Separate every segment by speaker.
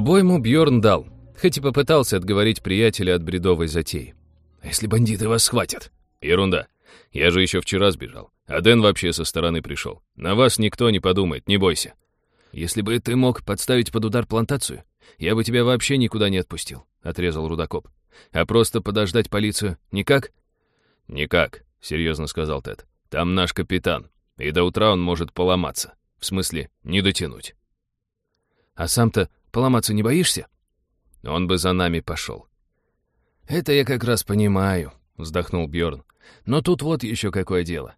Speaker 1: Обойму Бьорн дал, хоть и попытался отговорить приятеля от бредовой затеи.
Speaker 2: «А если бандиты вас схватят?»
Speaker 1: Ерунда. Я же еще вчера сбежал. А Дэн вообще со стороны пришел. На вас никто не подумает, не бойся.
Speaker 2: Если бы ты мог подставить под удар плантацию, я бы тебя вообще никуда не отпустил, отрезал Рудокоп. А просто подождать полицию никак?
Speaker 1: Никак, серьезно сказал Тед. Там наш капитан, и до утра он может поломаться. В смысле, не дотянуть.
Speaker 2: А сам-то поломаться не боишься?
Speaker 1: Он бы за нами пошел.
Speaker 2: Это я как раз понимаю, вздохнул Бьорн. Но тут вот еще какое дело.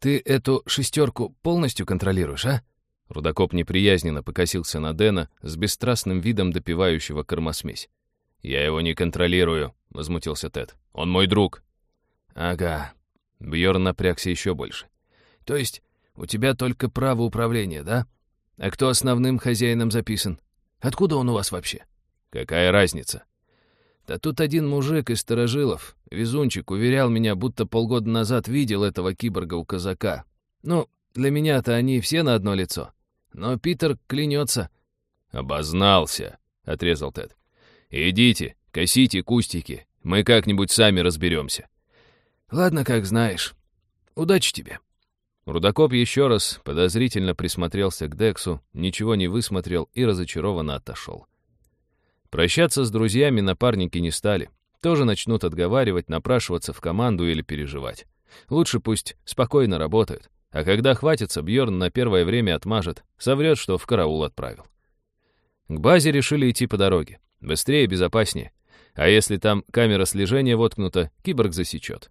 Speaker 2: Ты эту шестерку полностью контролируешь, а?
Speaker 1: Рудокоп неприязненно покосился на Дэна с бесстрастным видом допивающего кормосмесь. «Я его не контролирую», — возмутился Тед. «Он мой друг».
Speaker 2: «Ага».
Speaker 1: Бьорн напрягся еще больше.
Speaker 2: «То есть у тебя только право управления, да? А кто основным хозяином записан? Откуда он у вас вообще?»
Speaker 1: «Какая разница?»
Speaker 2: Да тут один мужик из Старожилов, везунчик, уверял меня, будто полгода назад видел этого киборга у казака. Ну, для меня-то они все на одно лицо. Но Питер клянется.
Speaker 1: «Обознался», — отрезал Тед. «Идите, косите кустики, мы как-нибудь сами разберемся».
Speaker 2: «Ладно, как знаешь. Удачи тебе».
Speaker 1: Рудокоп еще раз подозрительно присмотрелся к Дексу, ничего не высмотрел и разочарованно отошел. Прощаться с друзьями напарники не стали. Тоже начнут отговаривать, напрашиваться в команду или переживать. Лучше пусть спокойно работают. А когда хватится, Бьорн на первое время отмажет, соврет, что в караул отправил. К базе решили идти по дороге. Быстрее и безопаснее. А если там камера слежения воткнута, киборг засечет.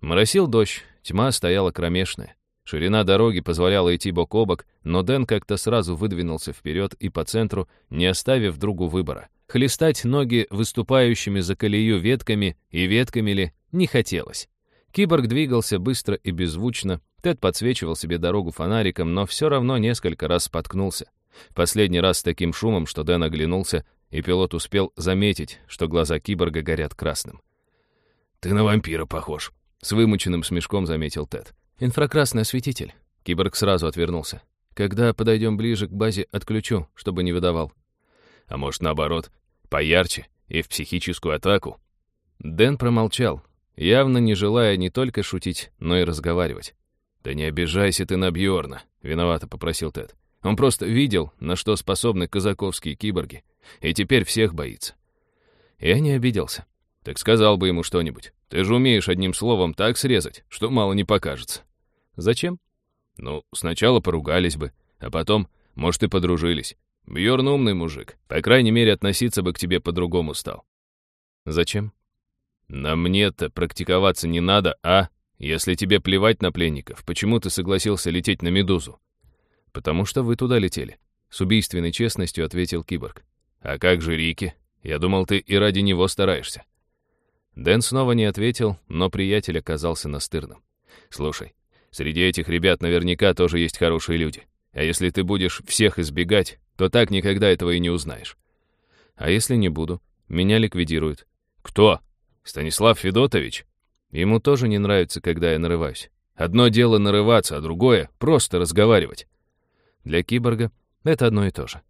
Speaker 1: Моросил дождь, тьма стояла кромешная. Ширина дороги позволяла идти бок о бок, но Дэн как-то сразу выдвинулся вперед и по центру, не оставив другу выбора. Хлестать ноги выступающими за колею ветками и ветками ли не хотелось. Киборг двигался быстро и беззвучно, Тед подсвечивал себе дорогу фонариком, но все равно несколько раз споткнулся. Последний раз с таким шумом, что Дэн оглянулся, и пилот успел заметить, что глаза киборга горят красным.
Speaker 2: «Ты на вампира похож», — с вымученным смешком заметил Тед.
Speaker 1: «Инфракрасный осветитель». Киборг сразу отвернулся. «Когда подойдем ближе к базе, отключу, чтобы не выдавал».
Speaker 2: «А может, наоборот, поярче и в психическую атаку?»
Speaker 1: Дэн промолчал, явно не желая не только шутить, но и разговаривать.
Speaker 2: «Да не обижайся ты на Бьорна», — виновато попросил Тед. «Он просто видел, на что способны казаковские киборги, и теперь всех боится».
Speaker 1: Я не обиделся.
Speaker 2: «Так сказал бы ему что-нибудь. Ты же умеешь одним словом так срезать, что мало не покажется».
Speaker 1: «Зачем?»
Speaker 2: «Ну, сначала поругались бы, а потом, может, и подружились. Бьорн умный мужик. По крайней мере, относиться бы к тебе по-другому стал».
Speaker 1: «Зачем?»
Speaker 2: «На мне-то практиковаться не надо, а? Если тебе плевать на пленников, почему ты согласился лететь на Медузу?»
Speaker 1: «Потому что вы туда летели», — с убийственной честностью ответил киборг.
Speaker 2: «А как же Рики? Я думал, ты и ради него стараешься».
Speaker 1: Дэн снова не ответил, но приятель оказался настырным.
Speaker 2: «Слушай, среди этих ребят наверняка тоже есть хорошие люди. А если ты будешь всех избегать, то так никогда этого и не узнаешь».
Speaker 1: «А если не буду? Меня ликвидируют».
Speaker 2: «Кто?» Станислав Федотович?
Speaker 1: Ему тоже не нравится, когда я нарываюсь.
Speaker 2: Одно дело нарываться, а другое — просто разговаривать.
Speaker 1: Для киборга это одно и то же.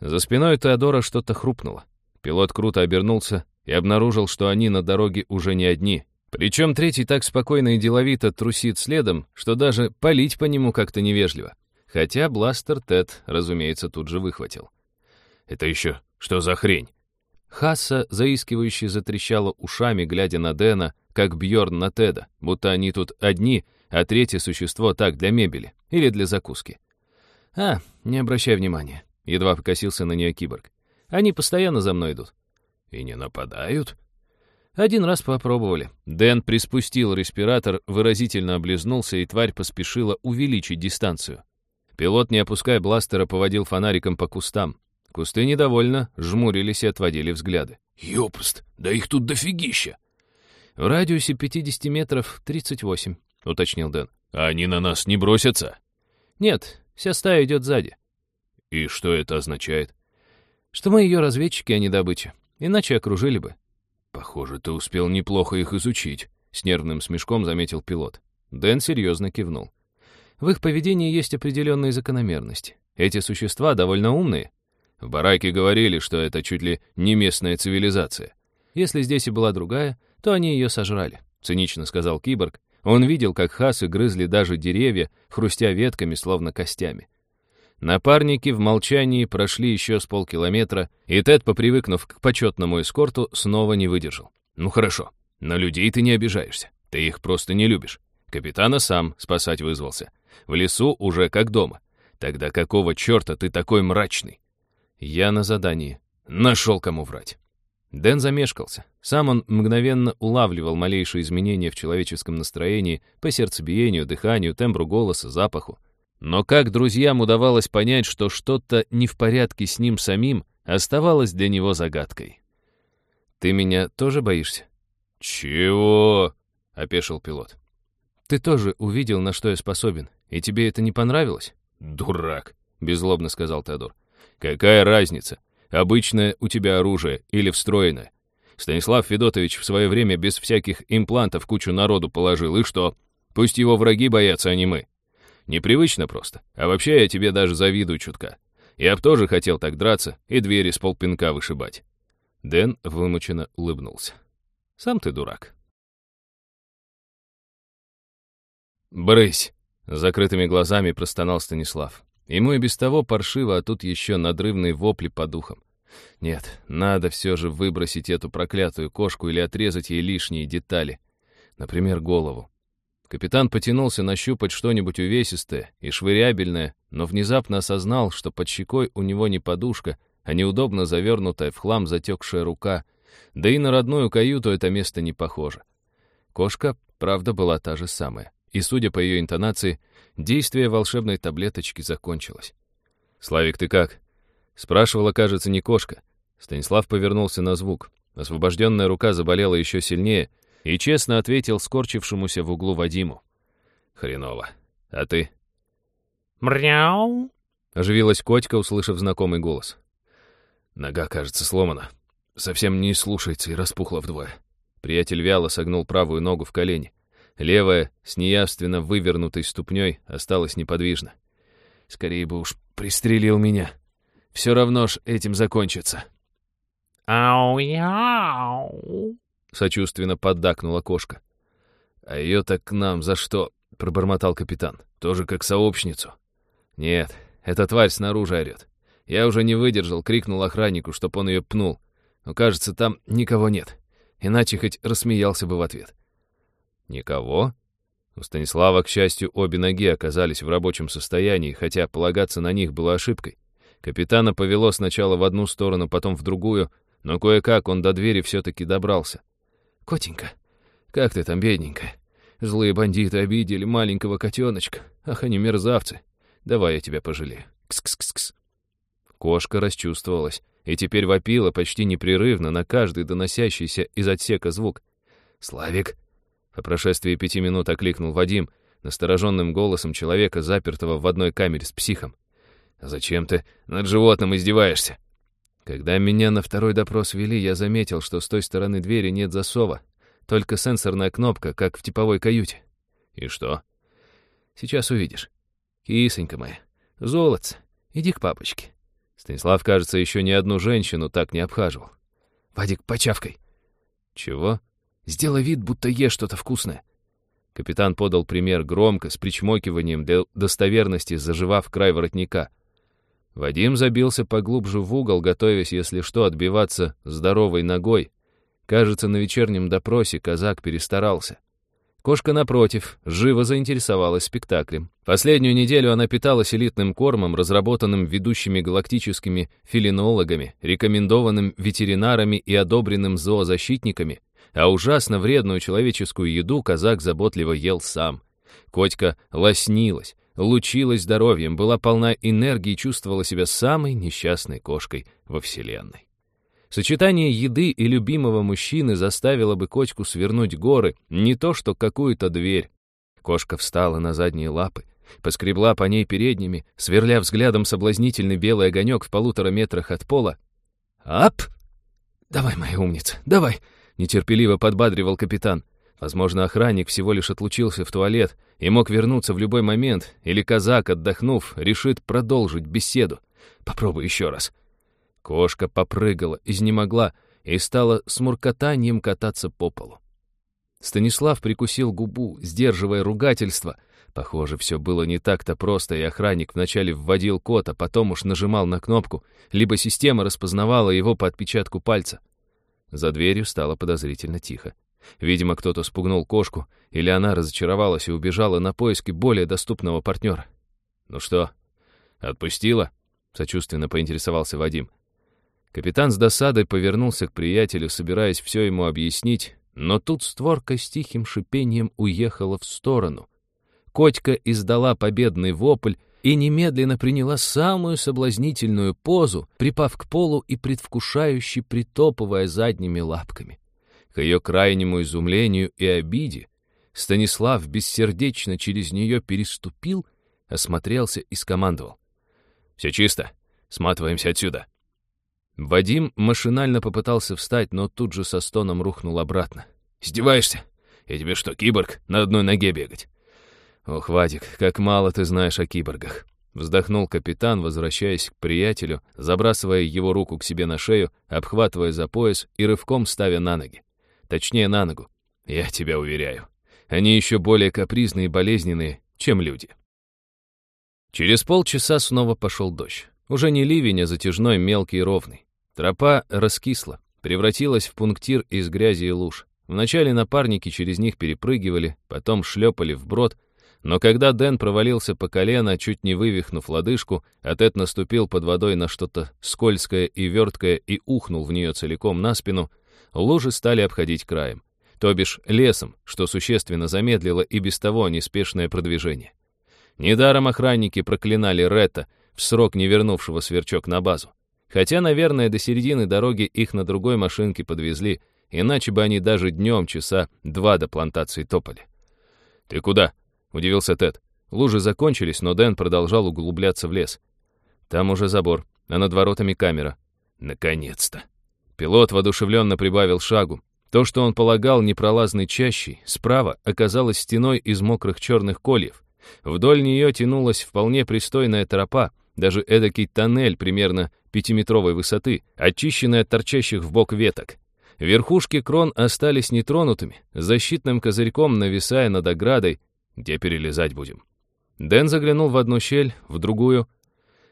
Speaker 1: За спиной Теодора что-то хрупнуло. Пилот круто обернулся и обнаружил, что они на дороге уже не одни. Причем третий так спокойно и деловито трусит следом, что даже палить по нему как-то невежливо. Хотя бластер Тед, разумеется, тут же выхватил.
Speaker 2: «Это еще что за хрень?»
Speaker 1: Хасса, заискивающе затрещала ушами, глядя на Дэна, как Бьорн на Теда, будто они тут одни, а третье существо так для мебели или для закуски. «А, не обращай внимания», — едва покосился на нее киборг. «Они постоянно за мной идут».
Speaker 2: «И не нападают?»
Speaker 1: Один раз попробовали. Дэн приспустил респиратор, выразительно облизнулся, и тварь поспешила увеличить дистанцию. Пилот, не опуская бластера, поводил фонариком по кустам. Кусты недовольно жмурились и отводили взгляды.
Speaker 2: «Ёпрст, да их тут дофигища!»
Speaker 1: «В радиусе 50 метров 38», — уточнил Дэн.
Speaker 2: «А они на нас не бросятся?»
Speaker 1: «Нет, вся стая идет сзади».
Speaker 2: «И что это означает?»
Speaker 1: «Что мы ее разведчики, а не добыча. Иначе окружили бы».
Speaker 2: «Похоже, ты успел неплохо их изучить», — с нервным смешком заметил пилот.
Speaker 1: Дэн серьезно кивнул. «В их поведении есть определенные закономерности. Эти существа довольно умные, В бараке говорили, что это чуть ли не местная цивилизация.
Speaker 2: Если здесь и была другая, то они ее сожрали, цинично сказал киборг. Он видел, как хасы грызли даже деревья, хрустя ветками, словно костями. Напарники в молчании прошли еще с полкилометра, и Тед, попривыкнув к почетному эскорту, снова не выдержал. «Ну хорошо, на людей ты не обижаешься. Ты их просто не любишь. Капитана сам спасать вызвался. В лесу уже как дома. Тогда какого черта ты такой мрачный?» «Я на задании. Нашел кому врать». Дэн замешкался. Сам он мгновенно улавливал малейшие изменения в человеческом настроении по сердцебиению, дыханию, тембру голоса, запаху. Но как друзьям удавалось понять, что что-то не в порядке с ним самим, оставалось для него загадкой. «Ты меня тоже боишься?»
Speaker 1: «Чего?» — опешил пилот.
Speaker 2: «Ты тоже увидел, на что я способен, и тебе это не понравилось?»
Speaker 1: «Дурак», — беззлобно сказал Теодор. «Какая разница, обычное у тебя оружие или встроенное? Станислав Федотович в свое время без всяких имплантов кучу народу положил, и что? Пусть его враги боятся, а не мы. Непривычно просто. А вообще я тебе даже завидую чутка. Я б тоже хотел так драться и двери с полпинка вышибать». Дэн вымученно улыбнулся. «Сам ты дурак».
Speaker 2: «Брысь!» — закрытыми глазами простонал Станислав. Ему и без того паршиво, а тут еще надрывные вопли по духам. Нет, надо все же выбросить эту проклятую кошку или отрезать ей лишние детали. Например, голову. Капитан потянулся нащупать что-нибудь увесистое и швырябельное, но внезапно осознал, что под щекой у него не подушка, а неудобно завернутая в хлам затекшая рука, да и на родную каюту это место не похоже. Кошка, правда, была та же самая, и, судя по ее интонации, действие волшебной таблеточки закончилось. «Славик, ты как?» Спрашивала, кажется, не кошка. Станислав повернулся на звук. Освобожденная рука заболела еще сильнее — и честно ответил скорчившемуся в углу Вадиму. «Хреново. А ты?»
Speaker 3: «Мряу!»
Speaker 2: — оживилась котика, услышав знакомый голос.
Speaker 1: «Нога, кажется, сломана. Совсем не слушается и распухла вдвое».
Speaker 2: Приятель вяло согнул правую ногу в колени. Левая, с неявственно вывернутой ступней, осталась неподвижна. «Скорее бы уж пристрелил меня. Все равно ж этим закончится».
Speaker 3: «Ау-яу!»
Speaker 2: — сочувственно поддакнула кошка. «А ее так к нам за что?» — пробормотал капитан. «Тоже как сообщницу». «Нет, эта тварь снаружи орет. Я уже не выдержал, крикнул охраннику, чтоб он ее пнул. Но, кажется, там никого нет. Иначе хоть рассмеялся бы в ответ». «Никого?» У Станислава, к счастью, обе ноги оказались в рабочем состоянии, хотя полагаться на них было ошибкой. Капитана повело сначала в одну сторону, потом в другую, но кое-как он до двери все-таки добрался. «Котенька, как ты там, бедненькая? Злые бандиты обидели маленького котеночка. Ах, они мерзавцы. Давай я тебя пожалею. Кс-кс-кс-кс». Кошка расчувствовалась и теперь вопила почти непрерывно на каждый доносящийся из отсека звук. «Славик!» По прошествии пяти минут окликнул Вадим, настороженным голосом человека, запертого в одной камере с психом. «Зачем ты над животным издеваешься?» Когда меня на второй допрос вели, я заметил, что с той стороны двери нет засова, только сенсорная кнопка, как в типовой каюте. И что? Сейчас увидишь. Кисонька моя, золотце, иди к папочке. Станислав, кажется, еще ни одну женщину так не обхаживал. Вадик, почавкой. Чего? Сделай вид, будто ешь что-то вкусное. Капитан подал пример громко, с причмокиванием для достоверности, заживав край воротника — Вадим забился поглубже в угол, готовясь, если что, отбиваться здоровой ногой. Кажется, на вечернем допросе казак перестарался. Кошка, напротив, живо заинтересовалась спектаклем. Последнюю неделю она питалась элитным кормом, разработанным ведущими галактическими филинологами, рекомендованным ветеринарами и одобренным зоозащитниками, а ужасно вредную человеческую еду казак заботливо ел сам. Котька лоснилась, лучилась здоровьем, была полна энергии и чувствовала себя самой несчастной кошкой во Вселенной. Сочетание еды и любимого мужчины заставило бы кочку свернуть горы, не то что какую-то дверь. Кошка встала на задние лапы, поскребла по ней передними, сверля взглядом соблазнительный белый огонек в полутора метрах от пола. «Ап! Давай, моя умница, давай!» — нетерпеливо подбадривал капитан. Возможно, охранник всего лишь отлучился в туалет и мог вернуться в любой момент, или казак, отдохнув, решит продолжить беседу. Попробуй еще раз.
Speaker 1: Кошка попрыгала, изнемогла и стала с муркотанием кататься по полу. Станислав прикусил губу, сдерживая ругательство. Похоже, все было не так-то просто, и охранник вначале вводил код, а потом уж нажимал на кнопку, либо система распознавала его по отпечатку пальца. За дверью стало подозрительно тихо. Видимо, кто-то спугнул кошку, или она разочаровалась и убежала на поиски более доступного партнера. «Ну что, отпустила?» — сочувственно поинтересовался Вадим. Капитан с досадой повернулся к приятелю, собираясь все ему объяснить, но тут створка с тихим шипением уехала в сторону. Котька издала победный вопль и немедленно приняла самую соблазнительную позу, припав к полу и предвкушающе притопывая задними лапками. К ее крайнему изумлению и обиде Станислав бессердечно через нее переступил, осмотрелся и скомандовал. «Все чисто. Сматываемся отсюда». Вадим машинально попытался встать, но тут же со стоном рухнул обратно. «Издеваешься? Я тебе что, киборг? На одной ноге бегать?» «Ох, Вадик, как мало ты знаешь о киборгах!» Вздохнул капитан, возвращаясь к приятелю, забрасывая его руку к себе на шею, обхватывая за пояс и рывком ставя на ноги. Точнее, на ногу. Я тебя уверяю. Они еще более капризные и болезненные, чем люди. Через полчаса снова пошел дождь. Уже не ливень, а затяжной, мелкий и ровный. Тропа раскисла, превратилась в пунктир из грязи и луж. Вначале напарники через них перепрыгивали, потом шлепали вброд, но когда Дэн провалился по колено, чуть не вывихнув лодыжку, а наступил под водой на что-то скользкое и верткое и ухнул в нее целиком на спину, лужи стали обходить краем, то бишь лесом, что существенно замедлило и без того неспешное продвижение. Недаром охранники проклинали Ретта, в срок не вернувшего сверчок на базу. Хотя, наверное, до середины дороги их на другой машинке подвезли, иначе бы они даже днем часа два до плантации топали. «Ты куда?» — удивился Тед. Лужи закончились, но Дэн продолжал углубляться в лес. Там уже забор, а над воротами камера. Наконец-то! Пилот воодушевленно прибавил шагу. То, что он полагал непролазной чащей, справа оказалось стеной из мокрых черных кольев. Вдоль нее тянулась вполне пристойная тропа, даже эдакий тоннель примерно пятиметровой высоты, очищенный от торчащих в бок веток. Верхушки крон остались нетронутыми, защитным козырьком нависая над оградой, где перелезать будем. Дэн заглянул в одну щель, в другую.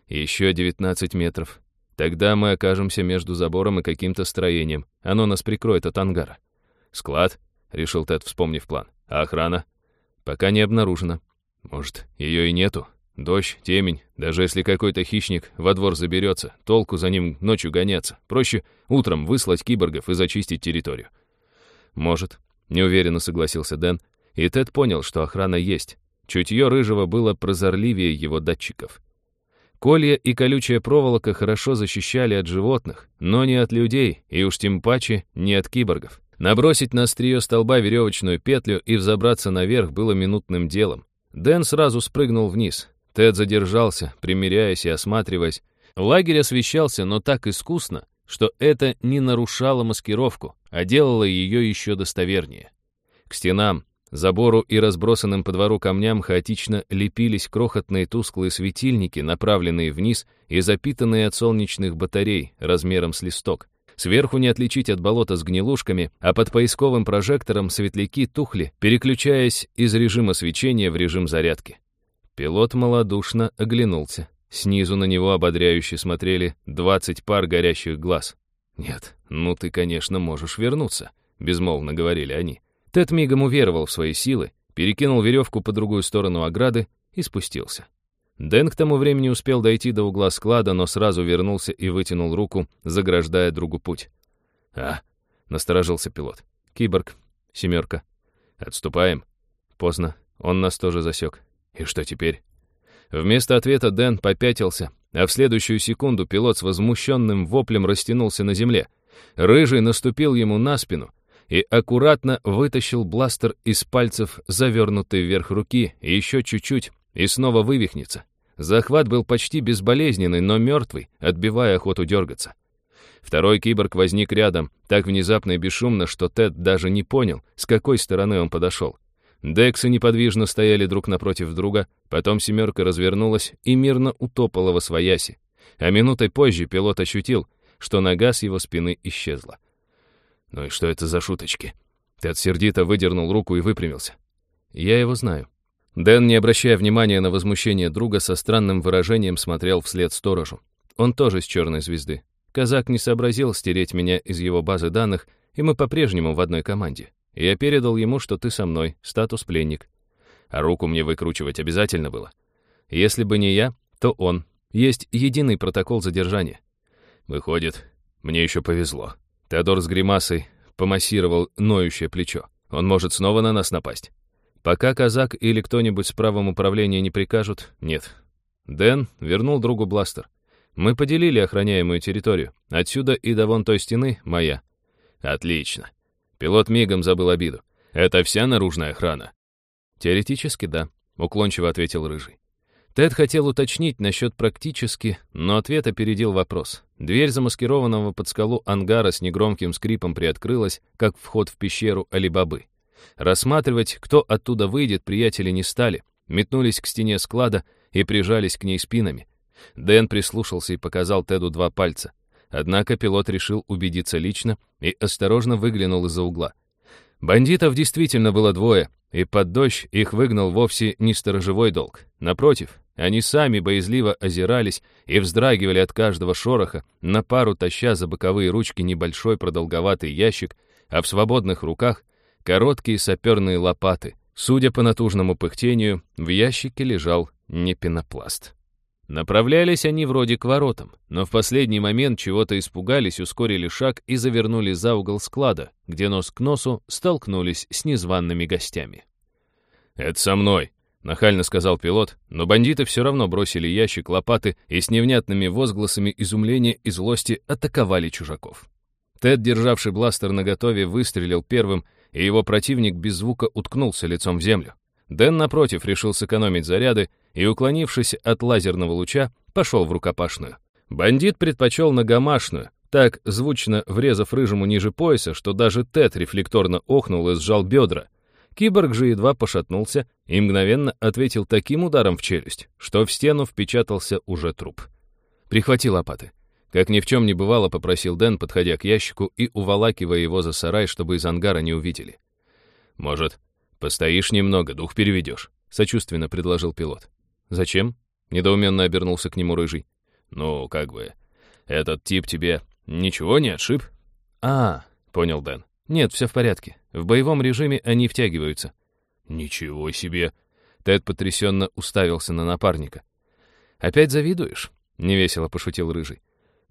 Speaker 1: Еще 19 метров. Тогда мы окажемся между забором и каким-то строением. Оно нас прикроет от ангара. Склад, — решил Тед, вспомнив план. А охрана? Пока не обнаружена. Может, ее и нету, Дождь, темень, даже если какой-то хищник во двор заберется, толку за ним ночью гоняться. Проще утром выслать киборгов и зачистить территорию. Может, неуверенно согласился Дэн, и Тед понял, что охрана есть. Чутье рыжего было прозорливее его датчиков. Колья и колючая проволока хорошо защищали от животных, но не от людей, и уж тем паче не от киборгов. Набросить на острие столба веревочную петлю и взобраться наверх было минутным делом. Дэн сразу спрыгнул вниз, Тед задержался, примиряясь и осматриваясь. Лагерь освещался, но так искусно, что это не нарушало маскировку, а делало ее еще достовернее. К стенам, забору и разбросанным по двору камням хаотично лепились крохотные тусклые светильники, направленные вниз и запитанные от солнечных батарей размером с листок. Сверху не отличить от болота с гнилушками, а под поисковым прожектором светляки тухли, переключаясь из режима свечения в режим зарядки. Пилот малодушно оглянулся. Снизу на него ободряюще смотрели двадцать пар горящих глаз. «Нет, ну ты, конечно, можешь вернуться», — безмолвно говорили они. Тед мигом уверовал в свои силы, перекинул веревку по другую сторону ограды и спустился. Дэн к тому времени успел дойти до угла склада, но сразу вернулся и вытянул руку, заграждая другу путь. «А?» — насторожился пилот. «Киборг. Семерка. Отступаем?» Поздно. Он нас тоже засек. И что теперь? Вместо ответа Дэн попятился, а в следующую секунду пилот с возмущенным воплем растянулся на земле. Рыжий наступил ему на спину и аккуратно вытащил бластер из пальцев, завернутый вверх руки, еще чуть-чуть, и снова вывихнется. Захват был почти безболезненный, но мертвый, отбивая охоту дергаться. Второй киборг возник рядом, так внезапно и бесшумно, что Тед даже не понял, с какой стороны он подошел. Дексы неподвижно стояли друг напротив друга, потом семерка развернулась и мирно утопала во свояси. А минутой позже пилот ощутил, что нога с его спины исчезла. «Ну и что это за шуточки?» Тед сердито выдернул руку и выпрямился. «Я его знаю». Дэн, не обращая внимания на возмущение друга, со странным выражением смотрел вслед сторожу. Он тоже с черной звезды. Казак не сообразил стереть меня из его базы данных, и мы по-прежнему в одной команде. Я передал ему, что ты со мной, статус пленник. А руку мне выкручивать обязательно было. Если бы не я, то он. Есть единый протокол задержания. Выходит, мне еще повезло. Теодор с гримасой помассировал ноющее плечо. Он может снова на нас напасть. Пока казак или кто-нибудь с правом управления не прикажут, нет. Дэн вернул другу бластер. Мы поделили охраняемую территорию. Отсюда и до вон той стены моя. Отлично. Пилот мигом забыл обиду. Это вся наружная охрана? Теоретически, да, уклончиво ответил Рыжий. Тед хотел уточнить насчет практически, но ответ опередил вопрос. Дверь замаскированного под скалу ангара с негромким скрипом приоткрылась, как вход в пещеру Алибабы. Рассматривать, кто оттуда выйдет, приятели не стали, метнулись к стене склада и прижались к ней спинами. Дэн прислушался и показал Теду два пальца. Однако пилот решил убедиться лично и осторожно выглянул из-за угла. Бандитов действительно было двое, и под дождь их выгнал вовсе не сторожевой долг. Напротив, они сами боязливо озирались и вздрагивали от каждого шороха, на пару таща за боковые ручки небольшой продолговатый ящик, а в свободных руках короткие саперные лопаты. Судя по натужному пыхтению, в ящике лежал не пенопласт. Направлялись они вроде к воротам, но в последний момент чего-то испугались, ускорили шаг и завернули за угол склада, где нос к носу столкнулись с незваными гостями. «Это со мной», — нахально сказал пилот, но бандиты все равно бросили ящик, лопаты и с невнятными возгласами изумления и злости атаковали чужаков. Тед, державший бластер наготове, выстрелил первым, и его противник без звука уткнулся лицом в землю. Дэн, напротив, решил сэкономить заряды и, уклонившись от лазерного луча, пошел в рукопашную. Бандит предпочел ногомашную, так звучно врезав рыжему ниже пояса, что даже Тед рефлекторно охнул и сжал бедра. Киборг же едва пошатнулся и мгновенно ответил таким ударом в челюсть, что в стену впечатался уже труп. «Прихвати лопаты». Как ни в чем не бывало, попросил Дэн, подходя к ящику и уволакивая его за сарай, чтобы из ангара не увидели. «Может, постоишь немного, дух переведешь?» — сочувственно предложил пилот. «Зачем?» — недоуменно обернулся к нему рыжий. «Ну, как бы, этот тип тебе ничего не отшиб?» «А, — понял Дэн. «Нет, все в порядке. В боевом режиме они втягиваются». «Ничего себе!» Тед потрясенно уставился на напарника. «Опять завидуешь?» — невесело пошутил Рыжий.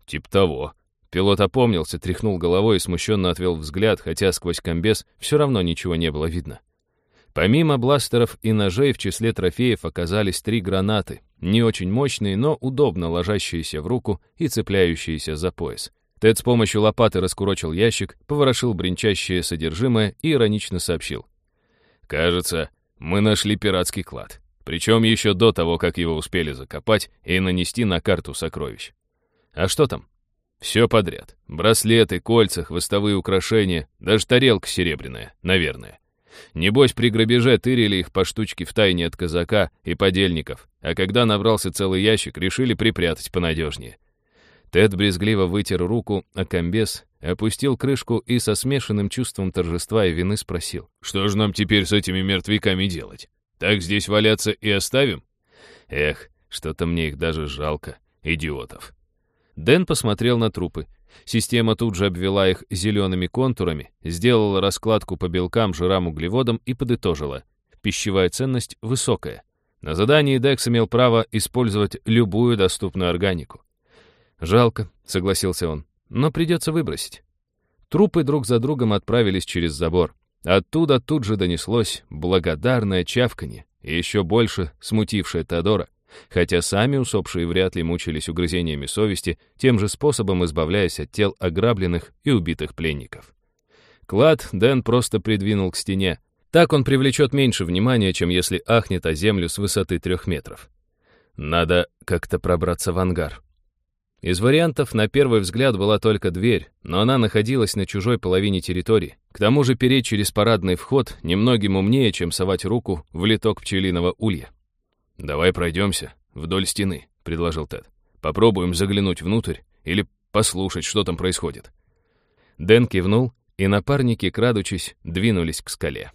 Speaker 1: «Тип того». Пилот опомнился, тряхнул головой и смущенно отвел взгляд, хотя сквозь комбез все равно ничего не было видно. Помимо бластеров и ножей в числе трофеев оказались три гранаты, не очень мощные, но удобно ложащиеся в руку и цепляющиеся за пояс. Тед с помощью лопаты раскурочил ящик, поворошил бренчащее содержимое и иронично сообщил. «Кажется, мы нашли пиратский клад. Причем еще до того, как его успели закопать и нанести на карту сокровищ. А что там? Все подряд. Браслеты, кольца, хвостовые украшения, даже тарелка серебряная, наверное. Небось, при грабеже тырили их по штучке в тайне от казака и подельников, а когда набрался целый ящик, решили припрятать понадежнее. Тед брезгливо вытер руку, а комбез опустил крышку и со смешанным чувством торжества и вины спросил. «Что же нам теперь с этими мертвяками делать? Так здесь валяться и оставим?» «Эх, что-то мне их даже жалко, идиотов». Дэн посмотрел на трупы. Система тут же обвела их зелеными контурами, сделала раскладку по белкам, жирам, углеводам и подытожила. Пищевая ценность высокая. На задании Декс имел право использовать любую доступную органику. «Жалко», — согласился он, — «но придется выбросить». Трупы друг за другом отправились через забор. Оттуда тут же донеслось благодарное чавканье, и еще больше смутившее Теодора хотя сами усопшие вряд ли мучились угрызениями совести, тем же способом избавляясь от тел ограбленных и убитых пленников. Клад Дэн просто придвинул к стене. Так он привлечет меньше внимания, чем если ахнет о землю с высоты трех метров. Надо как-то пробраться в ангар. Из вариантов на первый взгляд была только дверь, но она находилась на чужой половине территории. К тому же переть через парадный вход немногим умнее, чем совать руку в литок пчелиного улья. «Давай пройдемся вдоль стены», — предложил Тед. «Попробуем заглянуть внутрь или послушать, что там происходит». Дэн кивнул, и напарники, крадучись, двинулись к скале.